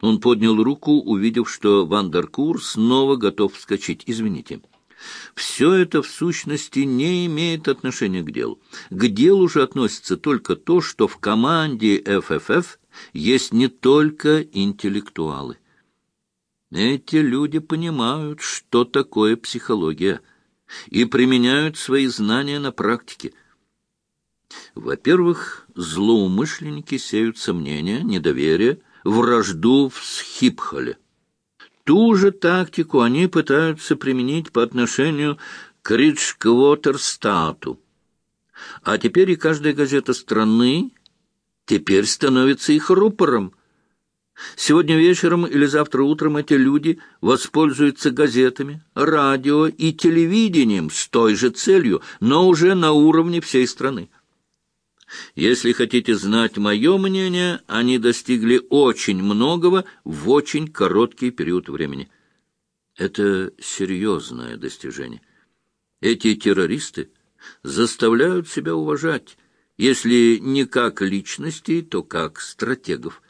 Он поднял руку, увидев, что Вандеркур снова готов вскочить. «Извините». Все это, в сущности, не имеет отношения к делу. К делу же относится только то, что в команде ФФФ есть не только интеллектуалы. Эти люди понимают, что такое психология, и применяют свои знания на практике. Во-первых, злоумышленники сеют сомнения, недоверие, вражду в Схипхоле. Ту же тактику они пытаются применить по отношению к Риджквотерстату. А теперь и каждая газета страны теперь становится их рупором. Сегодня вечером или завтра утром эти люди воспользуются газетами, радио и телевидением с той же целью, но уже на уровне всей страны. Если хотите знать мое мнение, они достигли очень многого в очень короткий период времени. Это серьезное достижение. Эти террористы заставляют себя уважать, если не как личностей, то как стратегов.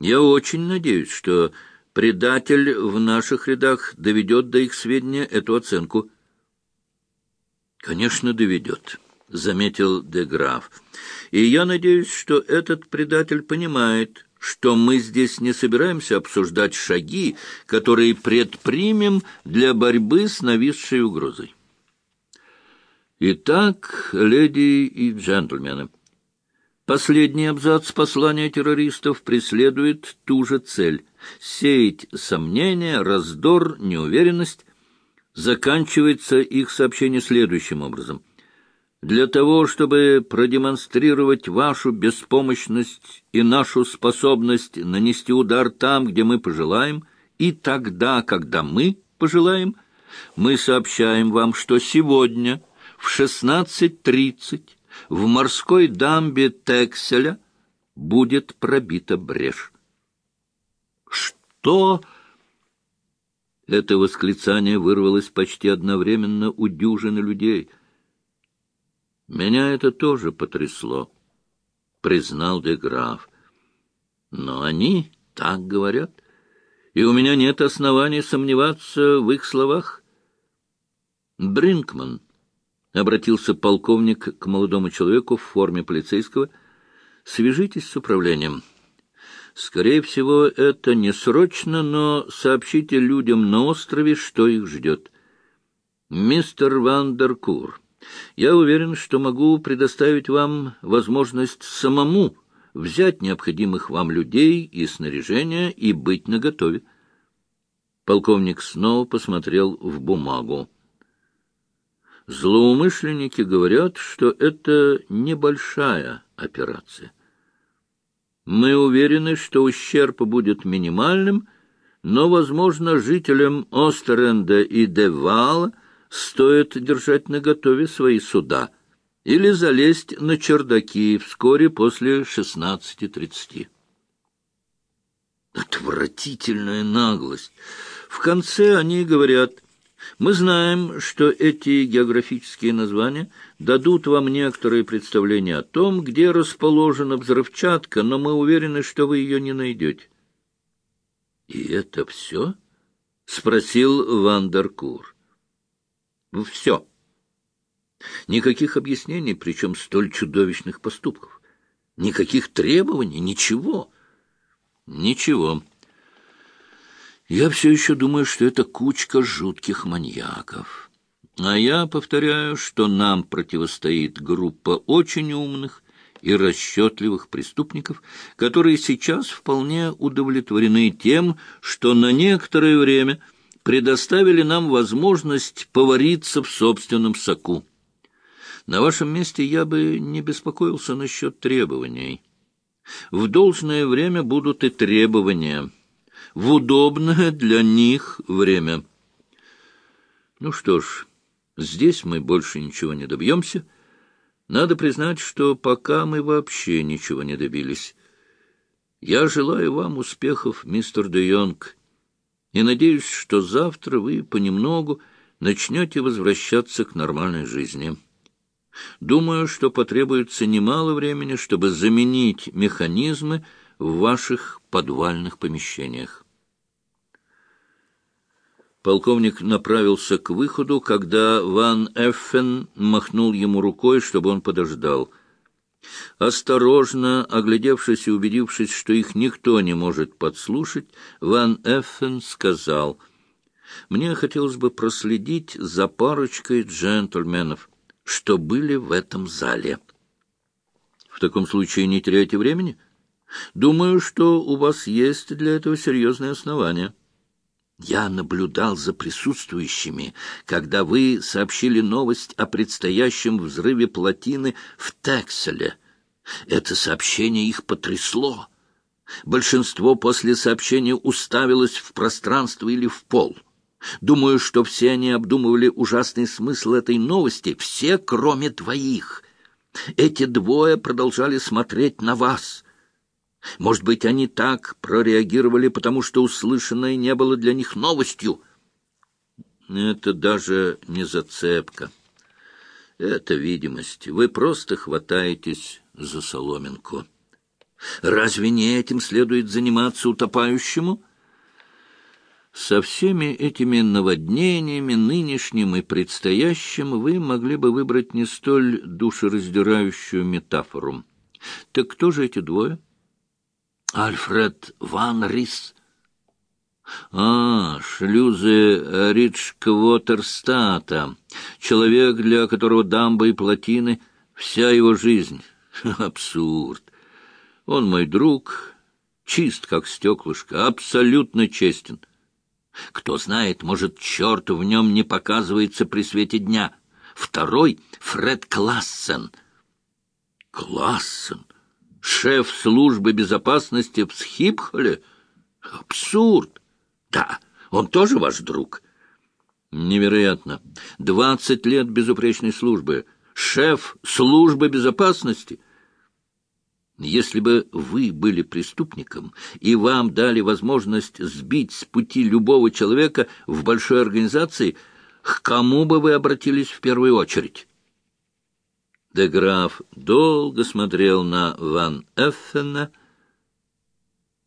Я очень надеюсь, что предатель в наших рядах доведет до их сведения эту оценку. Конечно, доведет. — заметил де Граф. «И я надеюсь, что этот предатель понимает, что мы здесь не собираемся обсуждать шаги, которые предпримем для борьбы с нависшей угрозой». Итак, леди и джентльмены, последний абзац послания террористов преследует ту же цель — сеять сомнения, раздор, неуверенность. Заканчивается их сообщение следующим образом — для того, чтобы продемонстрировать вашу беспомощность и нашу способность нанести удар там, где мы пожелаем, и тогда, когда мы пожелаем, мы сообщаем вам, что сегодня в 16.30 в морской дамбе Текселя будет пробита брешь. Что? Это восклицание вырвалось почти одновременно у дюжины людей — меня это тоже потрясло, — признал де. Но они так говорят, и у меня нет оснований сомневаться в их словах. Бринкман, — обратился полковник к молодому человеку в форме полицейского, — свяжитесь с управлением. Скорее всего, это не срочно, но сообщите людям на острове, что их ждет. Мистер Вандеркур. Я уверен, что могу предоставить вам возможность самому взять необходимых вам людей и снаряжение и быть наготове. Полковник снова посмотрел в бумагу. Злоумышленники говорят, что это небольшая операция. Мы уверены, что ущерб будет минимальным, но, возможно, жителям Остеренда и Девала — стоит держать наготове свои суда или залезть на чердаки вскоре после шестнадцати тридцати. Отвратительная наглость. В конце они говорят, мы знаем, что эти географические названия дадут вам некоторые представления о том, где расположена взрывчатка, но мы уверены, что вы ее не найдете. — И это все? — спросил Вандеркур. Все. Никаких объяснений, причем столь чудовищных поступков. Никаких требований, ничего. Ничего. Я все еще думаю, что это кучка жутких маньяков. А я повторяю, что нам противостоит группа очень умных и расчетливых преступников, которые сейчас вполне удовлетворены тем, что на некоторое время – предоставили нам возможность повариться в собственном соку. На вашем месте я бы не беспокоился насчет требований. В должное время будут и требования. В удобное для них время. Ну что ж, здесь мы больше ничего не добьемся. Надо признать, что пока мы вообще ничего не добились. Я желаю вам успехов, мистер Де Йонг, и надеюсь, что завтра вы понемногу начнете возвращаться к нормальной жизни. Думаю, что потребуется немало времени, чтобы заменить механизмы в ваших подвальных помещениях. Полковник направился к выходу, когда Ван Эффен махнул ему рукой, чтобы он подождал. Осторожно, оглядевшись и убедившись, что их никто не может подслушать, Ван Эффен сказал, «Мне хотелось бы проследить за парочкой джентльменов, что были в этом зале». «В таком случае не теряйте времени. Думаю, что у вас есть для этого серьезные основания». Я наблюдал за присутствующими, когда вы сообщили новость о предстоящем взрыве плотины в Текселе. Это сообщение их потрясло. Большинство после сообщения уставилось в пространство или в пол. Думаю, что все они обдумывали ужасный смысл этой новости, все, кроме двоих. Эти двое продолжали смотреть на вас — может быть, они так прореагировали, потому что услышанное не было для них новостью. Это даже не зацепка. Это видимость. Вы просто хватаетесь за соломинку. Разве не этим следует заниматься утопающему? Со всеми этими наводнениями, нынешним и предстоящим, вы могли бы выбрать не столь душераздирающую метафору. Так кто же эти двое? — Альфред Ван Рис. А, шлюзы Ричквотерстата. Человек, для которого дамбы и плотины — вся его жизнь. Абсурд. Он мой друг, чист, как стеклышко, абсолютно честен. Кто знает, может, черт в нем не показывается при свете дня. Второй — Фред Классен. Классен? Шеф службы безопасности в Схипхоле? Абсурд! Да, он тоже ваш друг. Невероятно. Двадцать лет безупречной службы. Шеф службы безопасности. Если бы вы были преступником, и вам дали возможность сбить с пути любого человека в большой организации, к кому бы вы обратились в первую очередь? Де граф долго смотрел на Ван Эффена,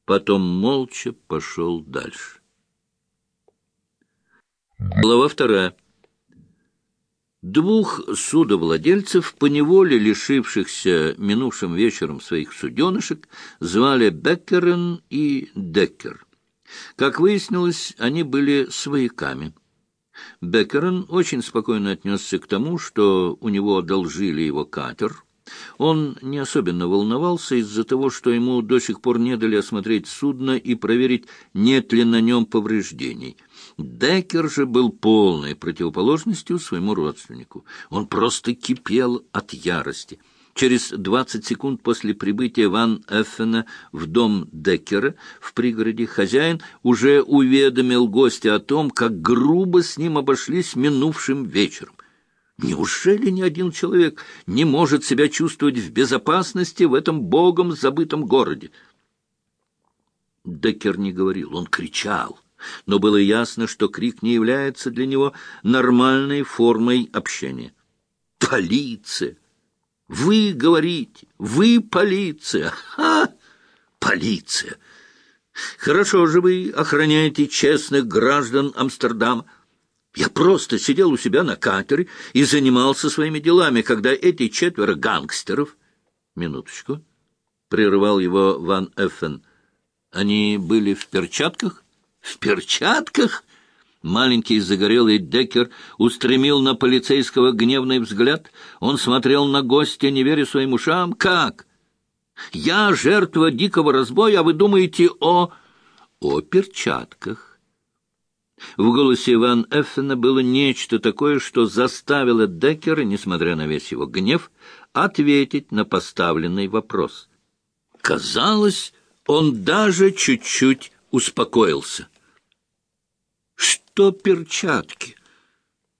потом молча пошел дальше. Глава вторая. Двух судовладельцев, поневоле лишившихся минувшим вечером своих суденышек, звали Беккерен и Деккер. Как выяснилось, они были свояками. Беккерен очень спокойно отнесся к тому, что у него одолжили его катер. Он не особенно волновался из-за того, что ему до сих пор не дали осмотреть судно и проверить, нет ли на нем повреждений. Деккер же был полной противоположностью своему родственнику. Он просто кипел от ярости — Через двадцать секунд после прибытия Ван Эффена в дом Деккера в пригороде хозяин уже уведомил гостя о том, как грубо с ним обошлись минувшим вечером. Неужели ни один человек не может себя чувствовать в безопасности в этом богом забытом городе? Деккер не говорил, он кричал, но было ясно, что крик не является для него нормальной формой общения. «Полиция! Вы говорите, вы полиция. Ха! Полиция! Хорошо же вы охраняете честных граждан Амстердама. Я просто сидел у себя на катере и занимался своими делами, когда эти четверо гангстеров... Минуточку. Прервал его Ван Эффен. Они были в перчатках? В перчатках? Маленький загорелый Деккер устремил на полицейского гневный взгляд. Он смотрел на гостя, не веря своим ушам. «Как? Я жертва дикого разбоя, а вы думаете о... о перчатках?» В голосе Иван Эффена было нечто такое, что заставило Деккера, несмотря на весь его гнев, ответить на поставленный вопрос. Казалось, он даже чуть-чуть успокоился что перчатки.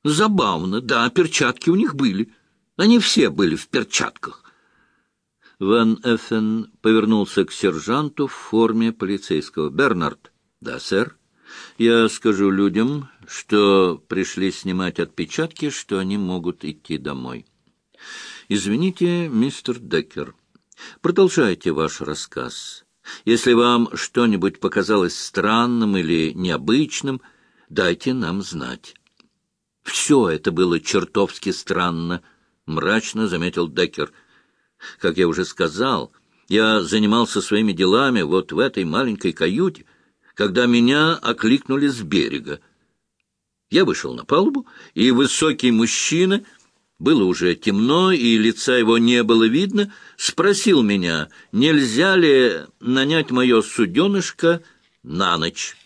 Забавно, да, перчатки у них были. Они все были в перчатках. Ван Эффен повернулся к сержанту в форме полицейского. «Бернард». «Да, сэр. Я скажу людям, что пришли снимать отпечатки, что они могут идти домой». «Извините, мистер Деккер. Продолжайте ваш рассказ. Если вам что-нибудь показалось странным или необычным, дайте нам знать. Все это было чертовски странно, — мрачно заметил Деккер. Как я уже сказал, я занимался своими делами вот в этой маленькой каюте, когда меня окликнули с берега. Я вышел на палубу, и высокий мужчина, было уже темно, и лица его не было видно, спросил меня, нельзя ли нанять мое суденышко на ночь.